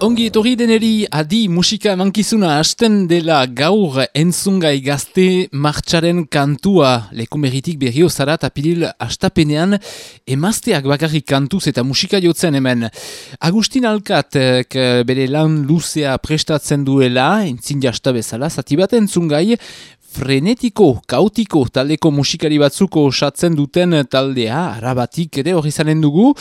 Ongi etorri deneri adi musika emankizuna hasten dela gaur entzungai gazte martxaren kantua lekumeritik berrio zara tapiril astapenean emazteak bakarrik kantuz eta musika jotzen hemen. Agustin Alkatek eh, bere lan luzea prestatzen duela, entzin jasta bezala, zati bat entzungai, frenetiko, kautiko taldeko musikari batzuko osatzen duten taldea, arabatik ere hori zanen dugu.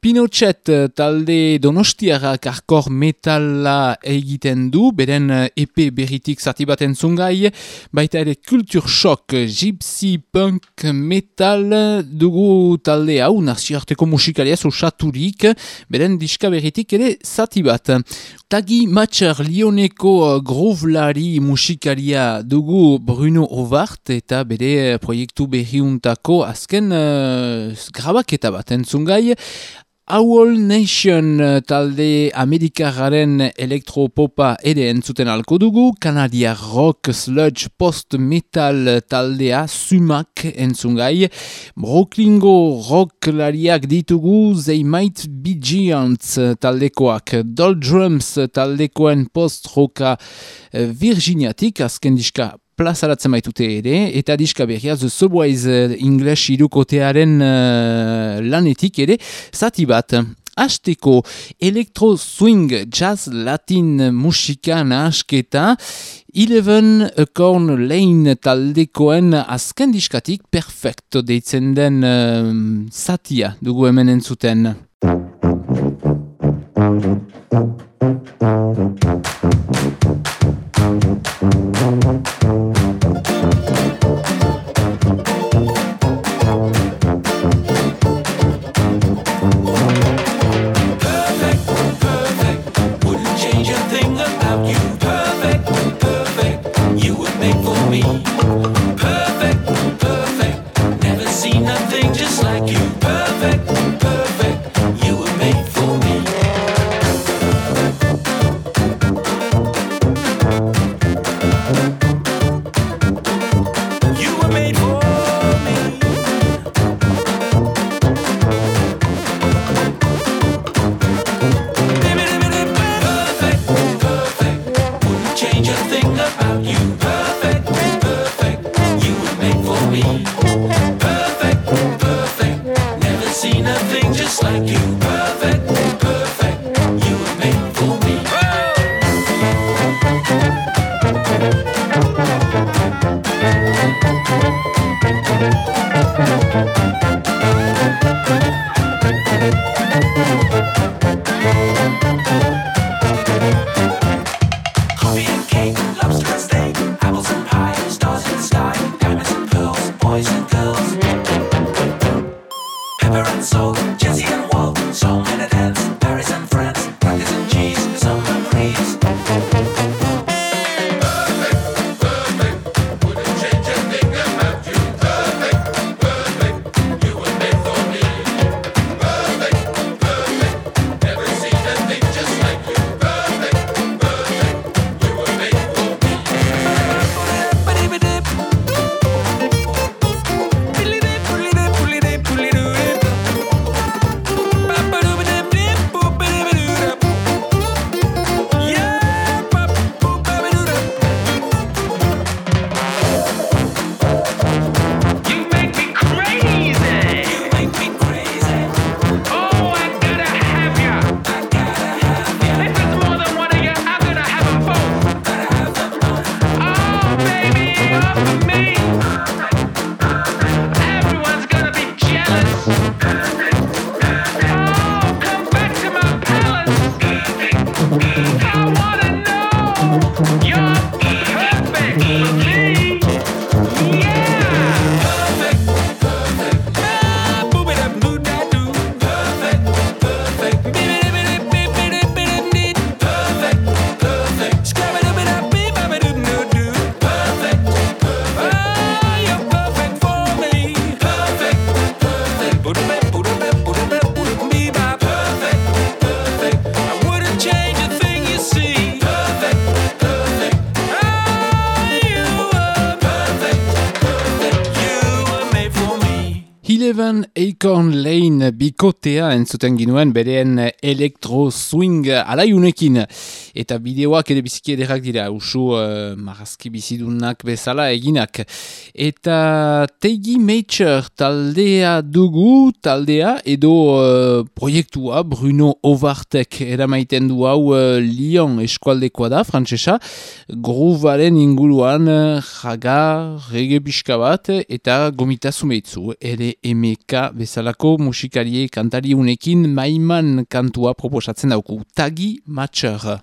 Pinochet talde donostiarak arkor metala egiten du, beren EP berritik zati bat entzungai, baita ere Culture Shock, Gypsy Punk Metal dugu talde hau, naziarteko musikaria osaturik, beren diska berritik ere zati bat. Tagi Matcher Lioneko groovlari musikaria dugu Bruno Ovart eta bere proiektu berriuntako azken uh, grabaketa bat entzungai. Owl Nation talde Amerikararen elektropopa ere entzuten alko dugu, Kanadia Rock Sludge Post Metal taldea Sumak entzungai, Brooklingo Rock lariak ditugu They Might Be Giants taldekoak, Doldrums taldekoen post-roka Virginiatik, azken diska plazaratzen baitute ere, eta diska berria The Subways English irukotearen uh, lanetik ere, zati bat. Azteko elektro swing jazz latin musika nahasketa, Eleven Acorn Lane taldekoen azken diskatik perfecto deitzen den uh, zatia dugu hemen entzuten. Wouldn't Seven Acorn Lane bikotea entzuten ginuen bereen elektro swing alaiunekin. Eta bideoak ere biziki ederrak dira, usu uh, marazki bizidunak bezala eginak. Eta Tegi Mature taldea dugu, taldea edo uh, proiektua Bruno Ovartek eramaiten du hau uh, Lyon eskualdekoa da, frantsesa gruvaren inguruan jaga, rege pixka bat eta gomita zumeitzu ere emeka bezalako musikarie kantari unekin maiman kantua proposatzen dauku. Tagi Matcher.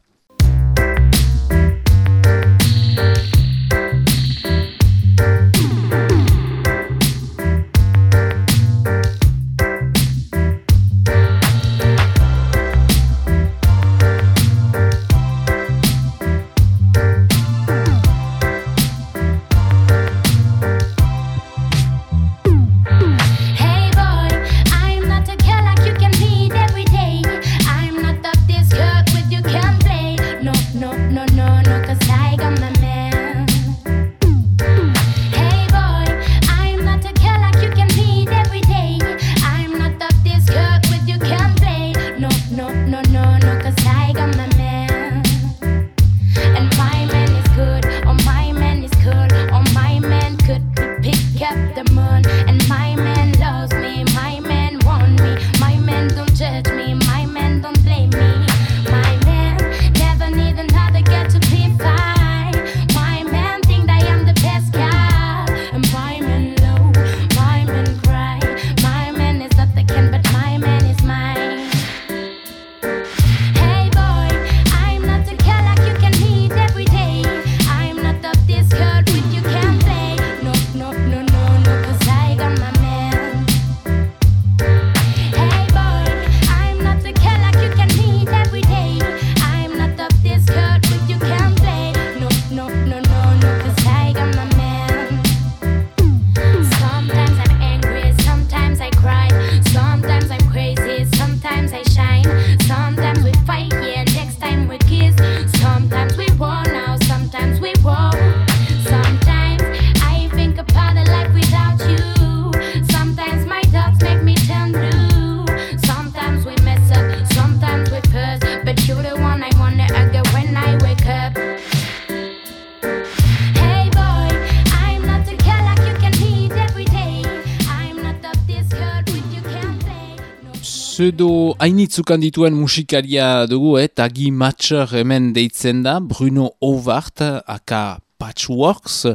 Pseudo hainitzukan dituen musikaria dugu, eh? Tagi Matcher hemen deitzen da, Bruno Ovart, aka Patchworks,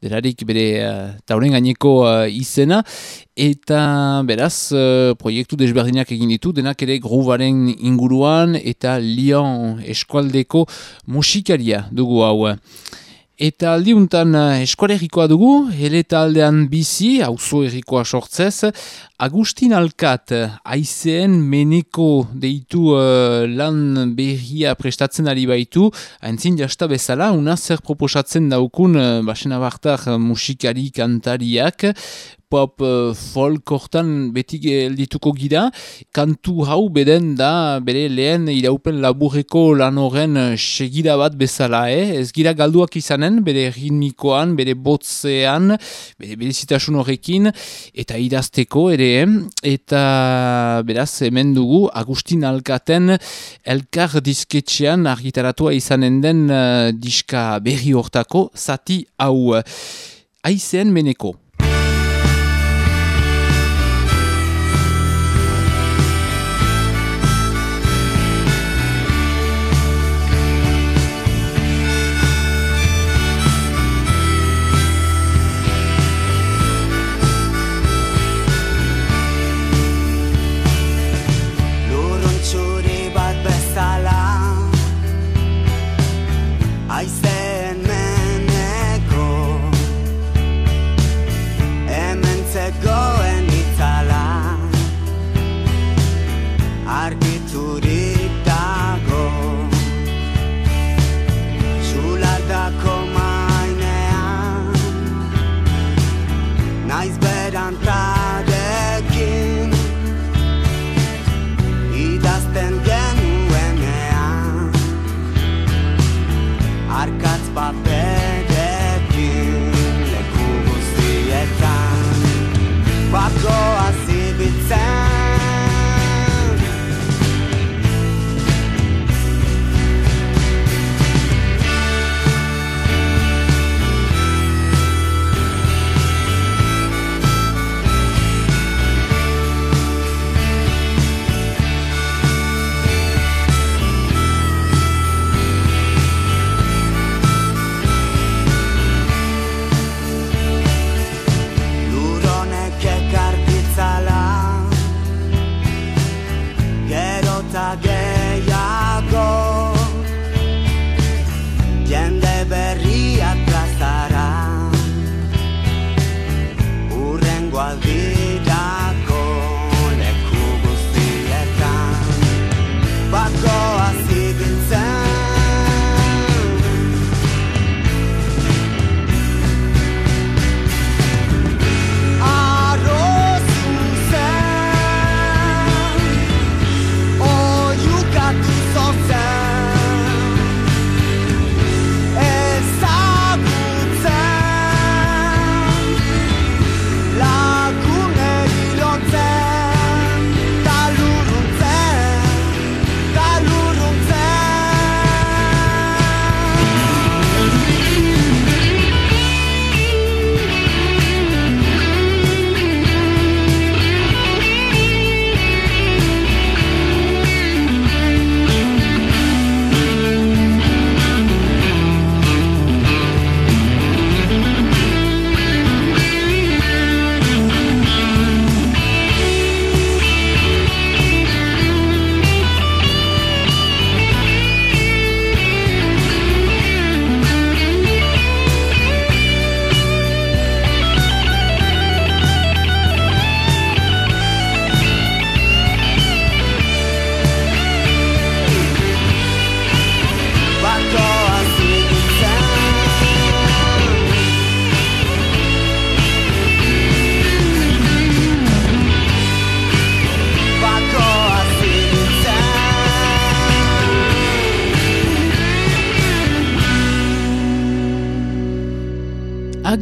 delarik bere uh, tauren gaineko uh, izena, eta beraz uh, proiektu desberdinak egin ditu, denak ere gruvaren inguruan, eta Lyon eskualdeko musikaria dugu hau. Eta aldiuntan eh, eskualerikoa dugu, hele taldean bizi, auzo errikoa sortzez, Agustin Alkat, aizeen meneko deitu eh, lan berria prestatzen ari baitu, haintzin jasta bezala, una zer proposatzen daukun, uh, basena bartar eh, musikari kantariak, pop uh, folk hortan beti geldituko gira, kantu hau beden da bere lehen iraupen laburreko lan horren uh, segida bat bezala, eh? ez gira galduak izanen, bere ritmikoan, bere botzean, bere berezitasun horrekin, eta idazteko ere, eh? eta beraz hemen dugu Agustin Alkaten elkar disketxean argitaratua izanen den uh, diska berri hortako zati hau. Aizen meneko.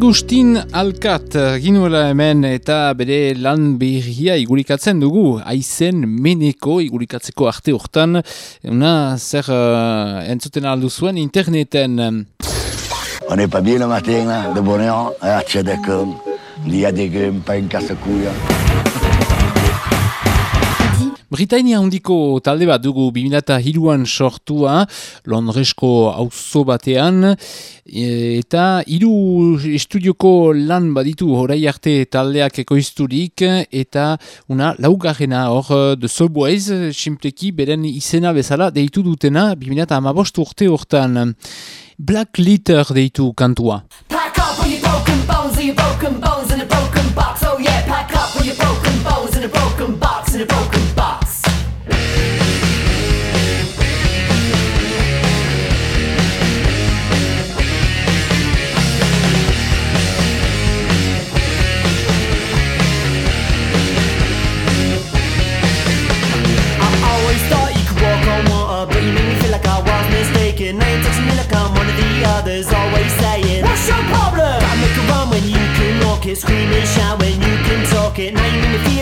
Agustin Alkat ginuela hemen eta bere lan berria igurikatzen dugu. Aizen meneko igurikatzeko arte hortan. Una zer uh, entzuten aldu zuen interneten. On n'est pas bien le matin, de bonheur, à Tchadakon. Il. Britainia handiko talde bat dugu 2002an sortua, Londresko auzo batean, e, eta hiru estudioko lan baditu horai arte taldeak ekoizturik, eta una laugarrena hor The Subways, simpleki beren izena bezala deitu dutena 2008 urte hortan. Black Litter deitu kantua. Pack up all your broken bones and your broken bones in a broken box. Oh yeah, pack up all your broken bones in a broken box in a broken you're screaming, shout when you can talk it. Now you're in the.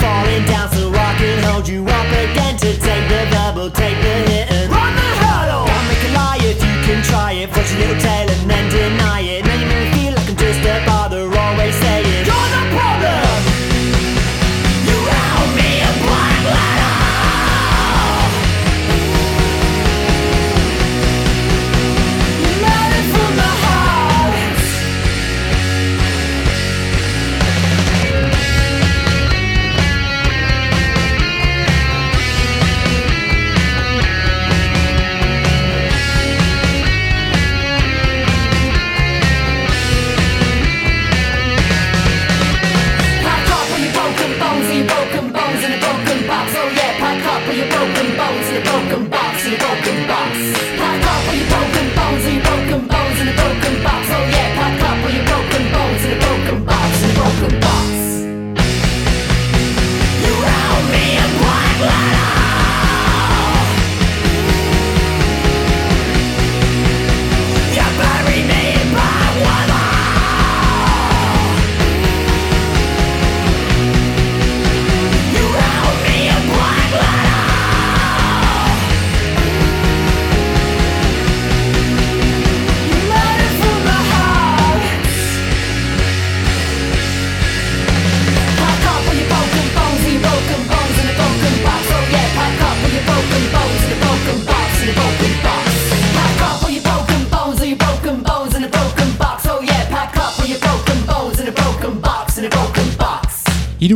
Falling down so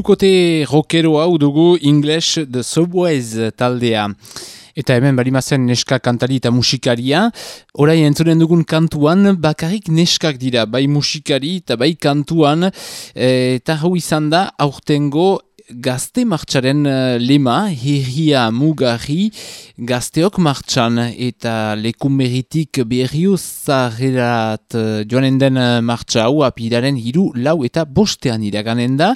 Hirukote rockero hau dugu English The Subways taldea. Eta hemen balimazen neska kantari eta musikaria. Horai entzunen dugun kantuan bakarrik neskak dira, bai musikari eta bai kantuan. E, eta hau izan da aurtengo gazte martxaren eh, lema, herria mugarri gazteok martxan eta lekumeritik berriu zaherat eh, joanen den martxa hau apidaren hiru lau eta bostean iraganen da.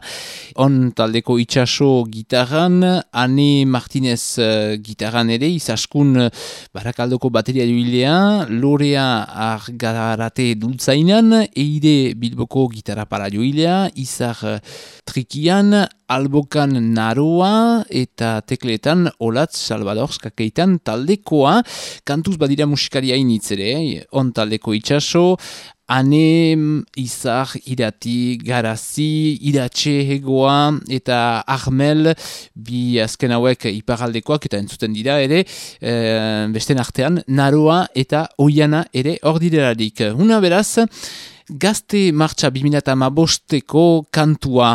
On taldeko itxaso gitarran, Ane Martinez uh, gitarran ere, izaskun uh, barakaldoko bateria joilea, Lorea argarate dultzainan, Eide Bilboko gitarra para joilea, Izar uh, trikian, albokan naroa eta tekletan olatz Salvador skakeitan taldekoa. Kantuz badira musikari hainitz ere, on taldeko itxaso, ane izar irati garazi, iratxe hegoa eta ahmel bi azken hauek iparaldekoak eta entzuten dira ere e, besten artean naroa eta oiana ere hor direlarik. Una beraz, gazte martxa 2008ko kantua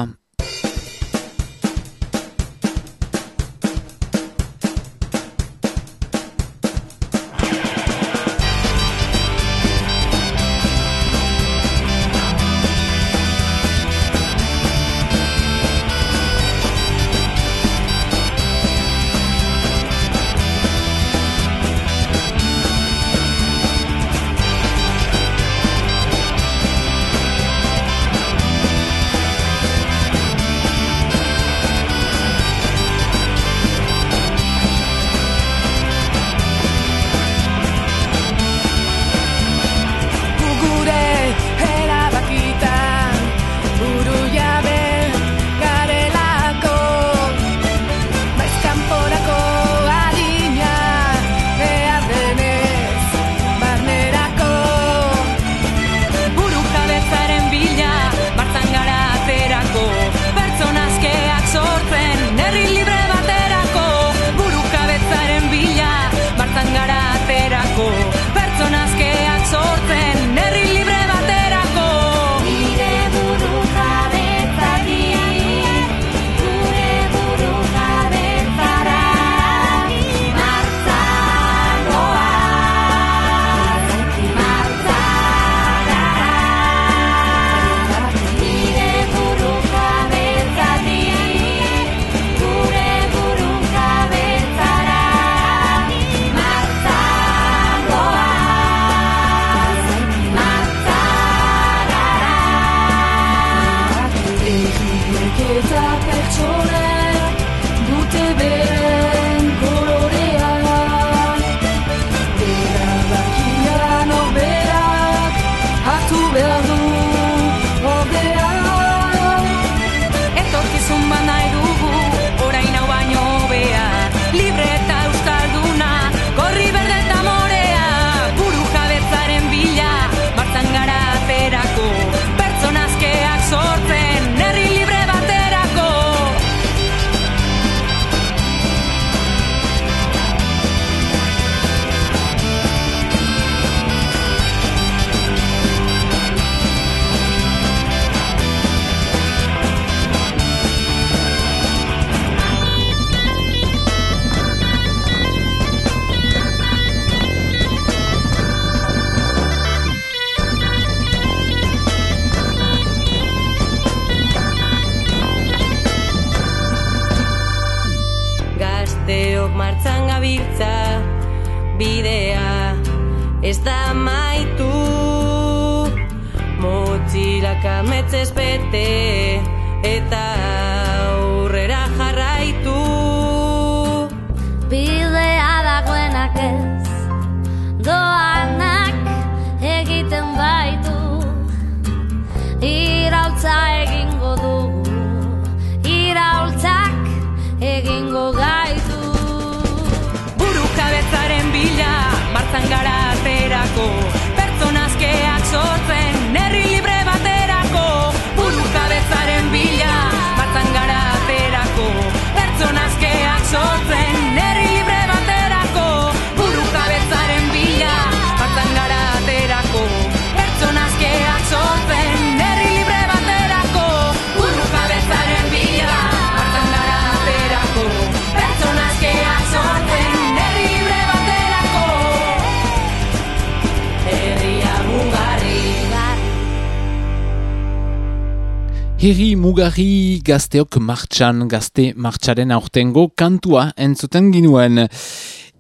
Herri mugarri gazteok martxan, gazte martxaren aurtengo kantua entzuten ginuen.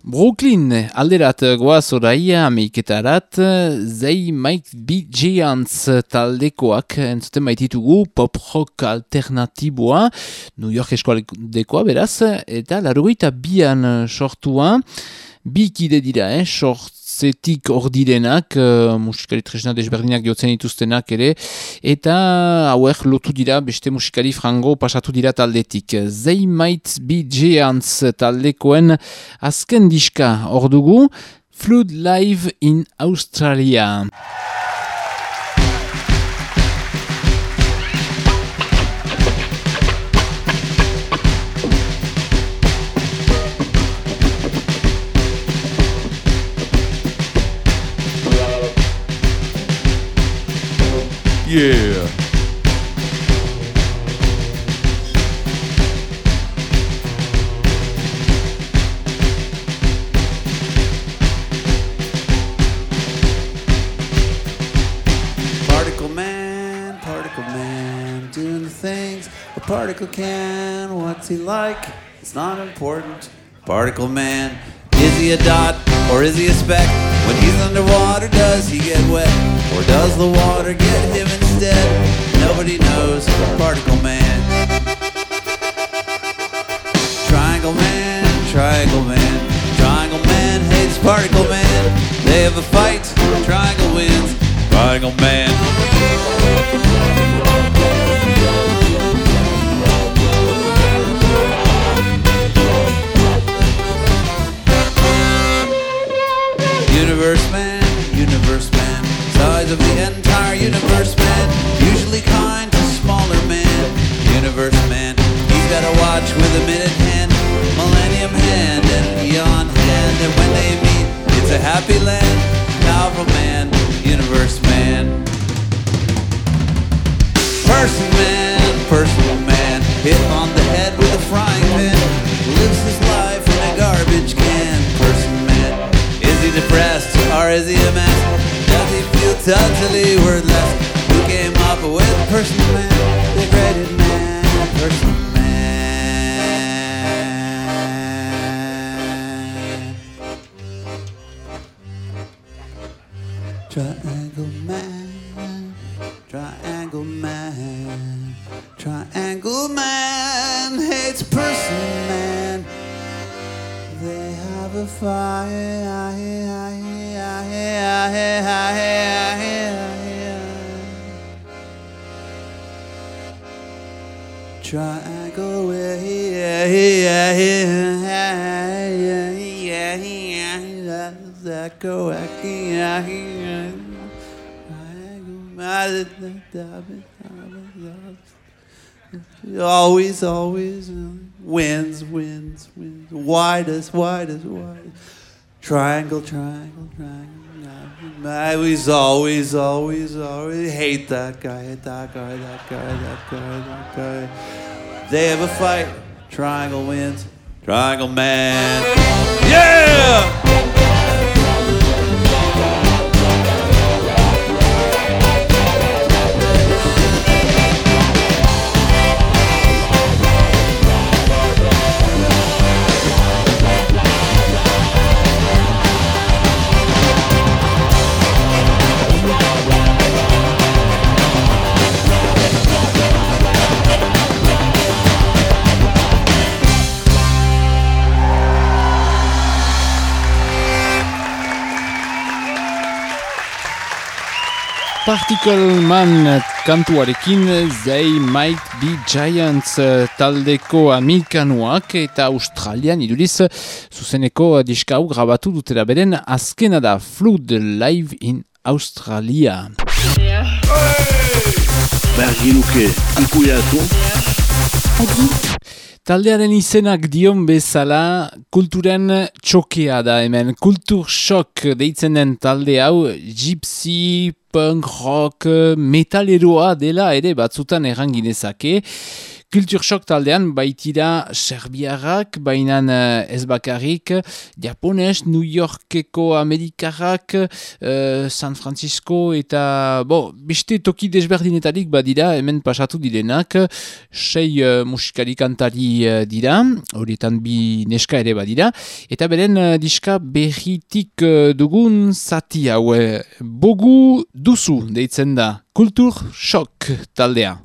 Brooklyn alderat goaz oraia amiketarat, They Might Be Giants taldekoak entzuten baititugu pop rock alternatiboa, New York eskualdekoa beraz, eta larogeita bian sortua, bi kide dira, eh, sortzetik hor direnak, uh, musikari tresna desberdinak jotzen dituztenak ere, eta hauek lotu dira beste musikari frango pasatu dira taldetik. They Might Be Giants taldekoen azken diska hor dugu, Flood Live in Australia. Yeah. Particle man, particle man, doing the things a particle can. What's he like? It's not important. Particle man, is he a dot or is he a speck? When he's underwater, does he get wet? Or does the water get him instead? Nobody knows. Particle man. Triangle man, triangle man. Triangle man hates particle man. They have a fight, triangle wins. Triangle man. Size of the entire universe man, usually kind to smaller man. Universe man, he's got a watch with a minute hand, millennium hand, and eon hand, and when they meet, it's a happy land. Powerful man, universe man. Person man, personal man, hit on the head with a frying pan, lives his life in a garbage can. Person man, is he depressed or is he a mess? Totally worthless? Who came up with person man, greatest man, person man? Triangle man, triangle man, triangle man hates person man. They have a fire. Always, always wins, wins, wins. Widest, widest, widest. Triangle, triangle, triangle. I always, always, always, always hate that guy, hate that guy, that guy, that guy, that guy. They have a fight. Triangle wins. Triangle man. Yeah! Particle Man kantuarekin They Might Be Giants eh, taldeko amerikanuak eta Australian iduriz zuzeneko diskau grabatu dutela beren azkena da Flood Live in Australia. Berginuke ikuiatu. Taldearen izenak dion bezala kulturen txokea da hemen. Kultur shock deitzen den talde hau gypsy, punk rock, metaleroa dela ere batzutan erranginezake. Kultursok taldean baitira serbiarrak, bainan uh, ez bakarrik, japones, New Yorkeko amerikarrak, uh, San Francisco eta, bo, beste toki desberdinetarik badira, hemen pasatu direnak, sei uh, musikari kantari uh, dira, horietan bi neska ere badira, eta beren uh, diska berritik uh, dugun zati hau, eh, bogu duzu deitzen da, kultur shock taldea.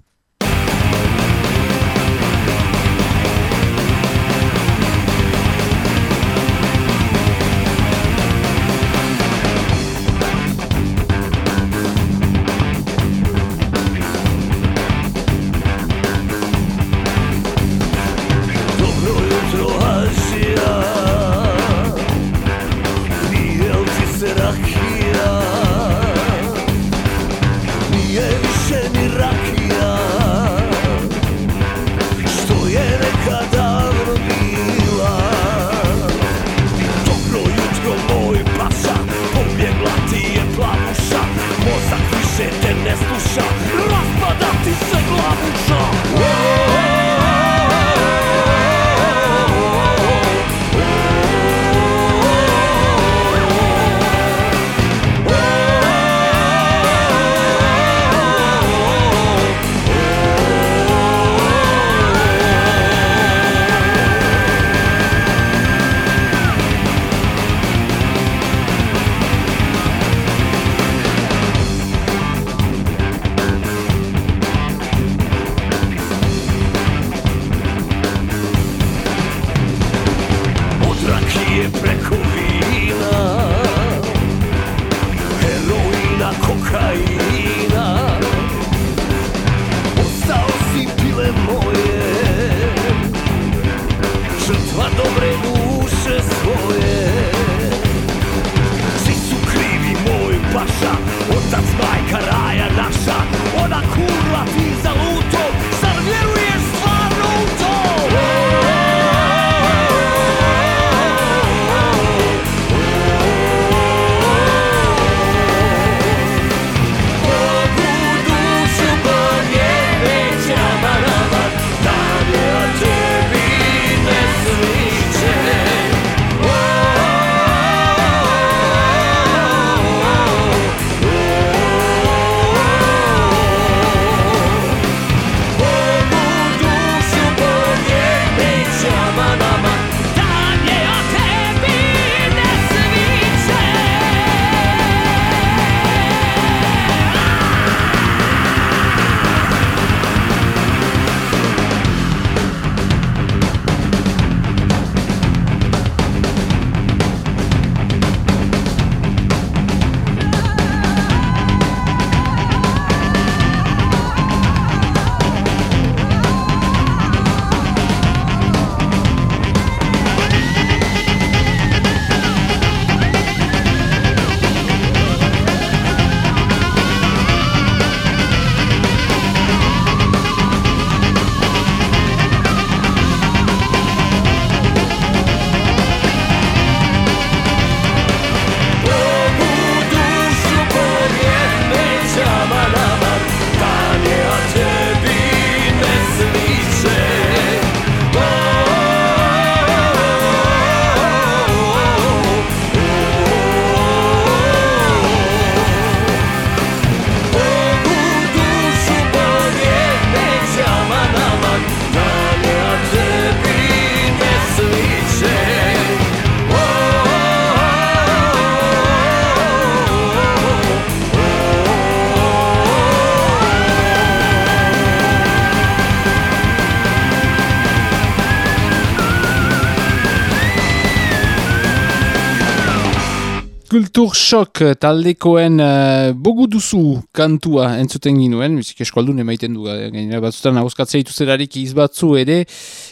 Kultur shock taldekoen uh, bogu duzu kantua entzuten ginuen, bizik eskualdun emaiten du, eh, gainera batzutan hauskatzea ituzerarik izbatzu ere,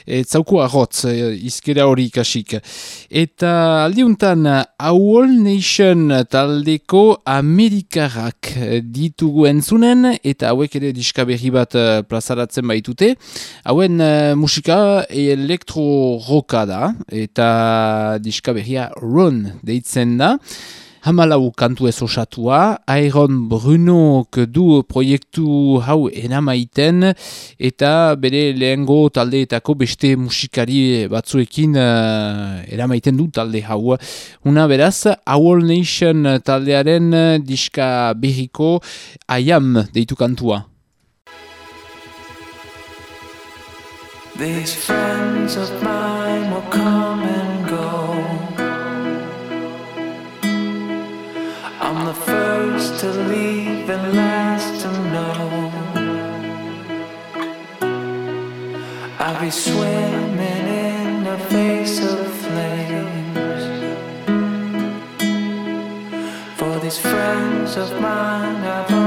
e, zauku arrotz, e, izkera hori ikasik. Eta aldiuntan, Owl Nation taldeko Amerikarrak ditugu entzunen, eta hauek ere diska berri bat eh, plazaratzen baitute. Hauen eh, musika elektro roka da, eta diska berria Run deitzen da. Hamalau kantu ez osatua, Iron Bruno du proiektu hau enamaiten eta bere lehengo taldeetako beste musikari batzuekin uh, eramaiten du talde hau. Una beraz, Our Nation taldearen diska berriko Ayam deitu kantua. These friends of mine will come to leave and last to know. I'll be swimming in a face of flames. For these friends of mine, I've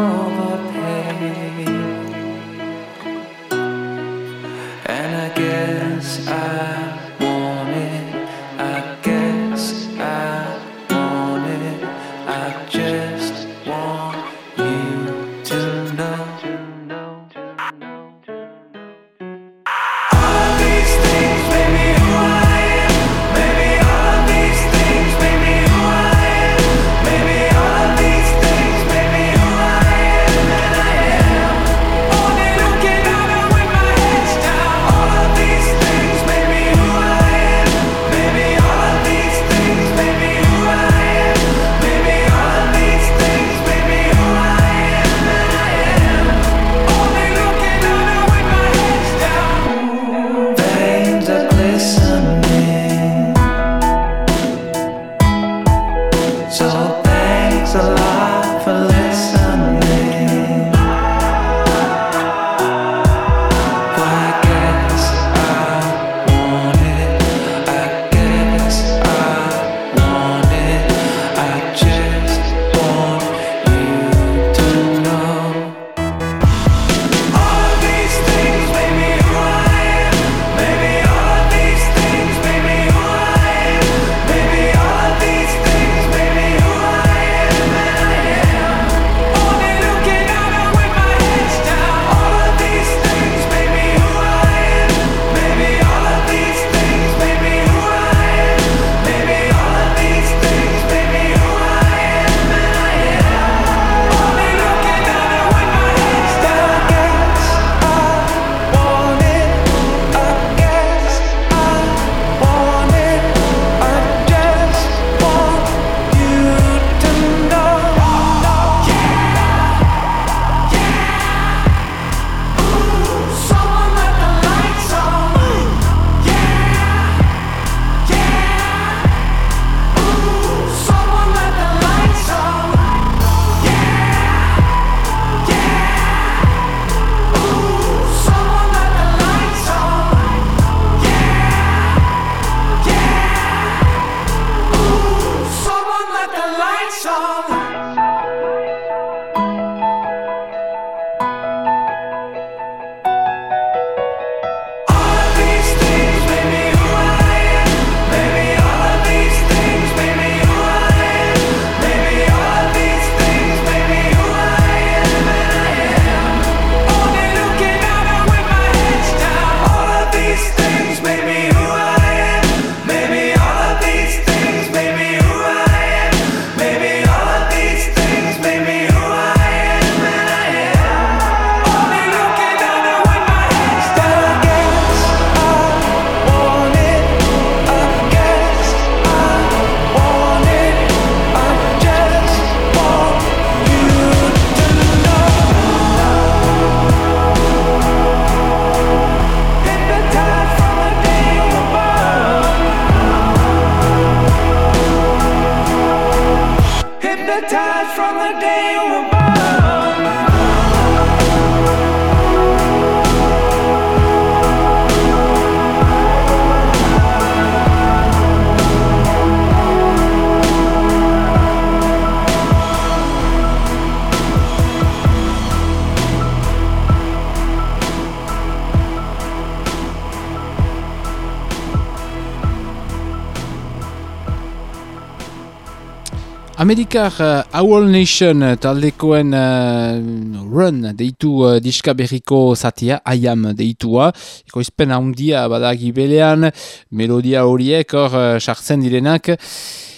hypnotized from the day you were born. Amerikar uh, Owl Nation uh, taldekoen uh, Run deitu uh, diska berriko zatia, Ayam deitua. Ekoizpen handia bada gibelean, melodia horiek hor uh, sartzen direnak.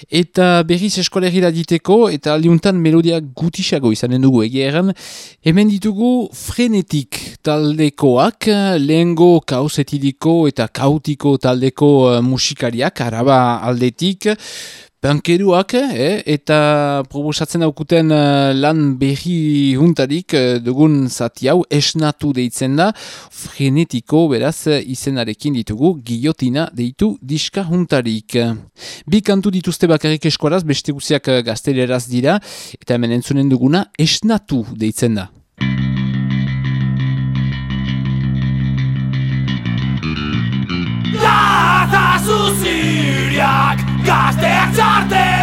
Eta berriz eskolegira diteko, eta aldiuntan melodia gutisago izanen dugu egeran. Hemen ditugu frenetik taldekoak, lehengo kaosetidiko eta kautiko taldeko uh, musikariak, araba aldetik. Bankeruak, eh, eta proposatzen daukuten uh, lan berri juntarik uh, dugun zati hau esnatu deitzen da, frenetiko beraz uh, izenarekin ditugu guillotina deitu diska juntarik. Bi kantu dituzte bakarrik eskuaraz, beste guziak gazteleraz dira, eta hemen entzunen duguna esnatu deitzen da. Gata zuziriak, gazteak txartelak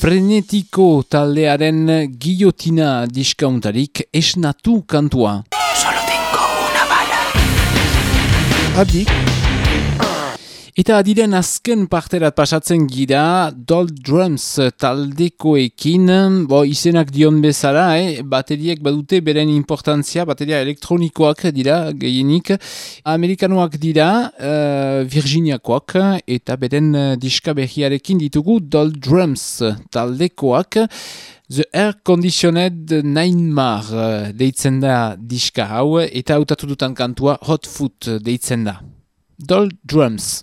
Frenetiko taldearen guillotina diskauntarik esnatu kantua. Adik. Eta adiren azken parterat pasatzen gira, Doll Drums taldekoekin, bo izenak dion bezala, eh, bateriek badute beren importantzia, bateria elektronikoak dira gehienik, amerikanoak dira, uh, Virginiakoak, eta beren uh, diska behiarekin ditugu Doll Drums taldekoak, The Air Conditioned Nightmare uh, deitzen da diska hau, eta hautatu dutan kantua Hot Foot deitzen da. Doll Drums.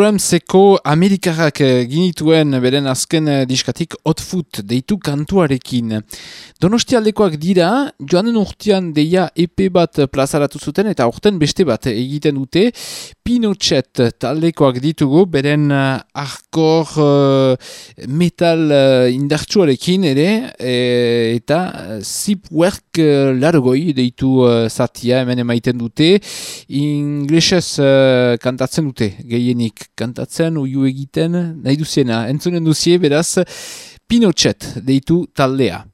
Drumseko Amerikarrak eh, ginituen beren azken eh, diskatik Hot Foot deitu kantuarekin. Donostialdekoak dira, joan den urtean deia EP bat plazaratu zuten eta urten beste bat egiten dute. Pinochet taldekoak ditugu, beren uh, arkor uh, metal uh, indartsuarekin ere, e, eta zip work uh, largoi deitu zatia hemen emaiten dute. Inglesez kantatzen dute, gehienik kantatzen, uiu egiten, nahi duziena, entzunen duzie, beraz, Pinochet deitu taldea.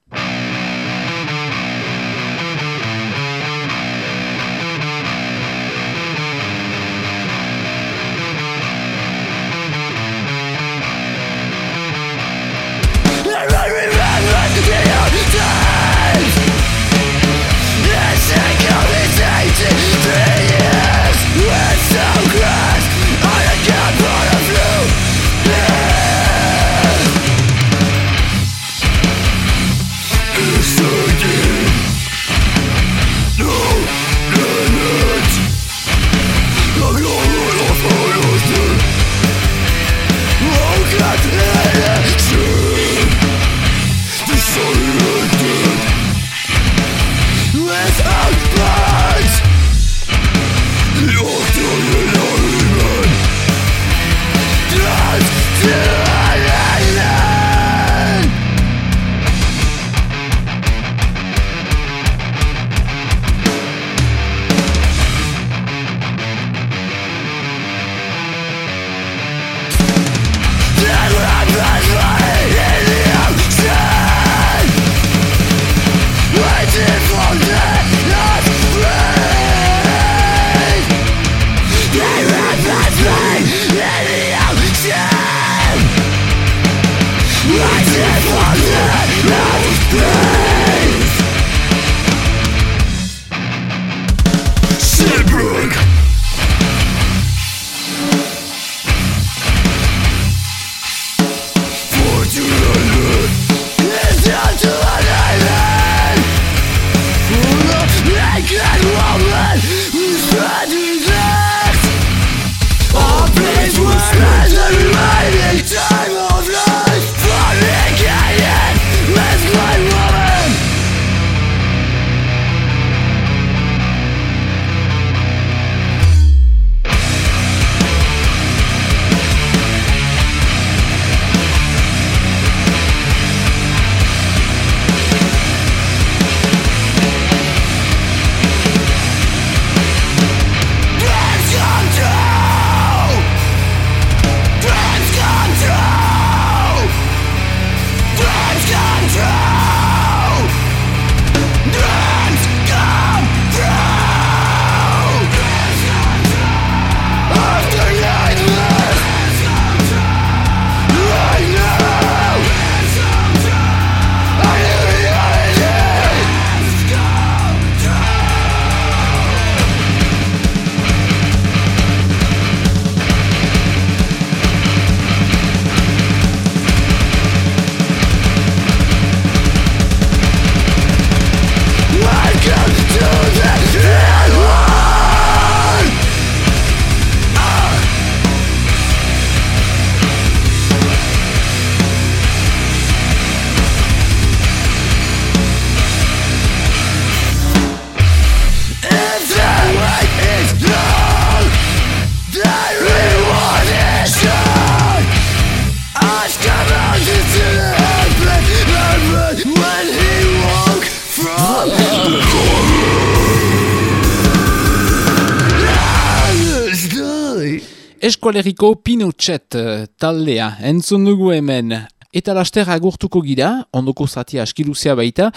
Eskualeriko Pinochet eh, taldea, entzun dugu hemen. Eta laster agurtuko gira, ondoko zatia askiluzea baita,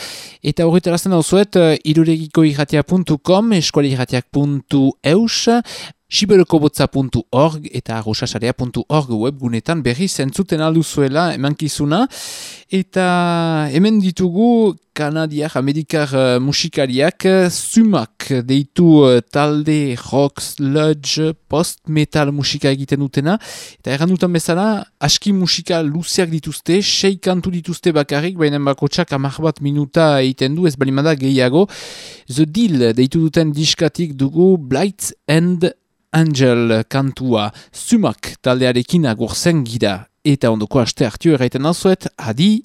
eta horretarazten hau zuet, iruregiko irratia.com, eskualirratiak.eus, siberokobotza.org eta rosasarea.org webgunetan berri zentzuten alduzuela emankizuna. Eta hemen ditugu kanadiak, amerikar uh, musikariak sumak deitu uh, talde rock, sludge, post-metal musika egiten dutena. Eta erran dutan bezala aski musika luzeak dituzte, sei kantu dituzte bakarrik, baina bakotsak amak bat minuta egiten du, ez balimada gehiago. The Deal deitu duten diskatik dugu Blight and Angel kantua sumak taldearekin agurzen gira. Eta ondoko aste hartio erraiten nazuet, adi!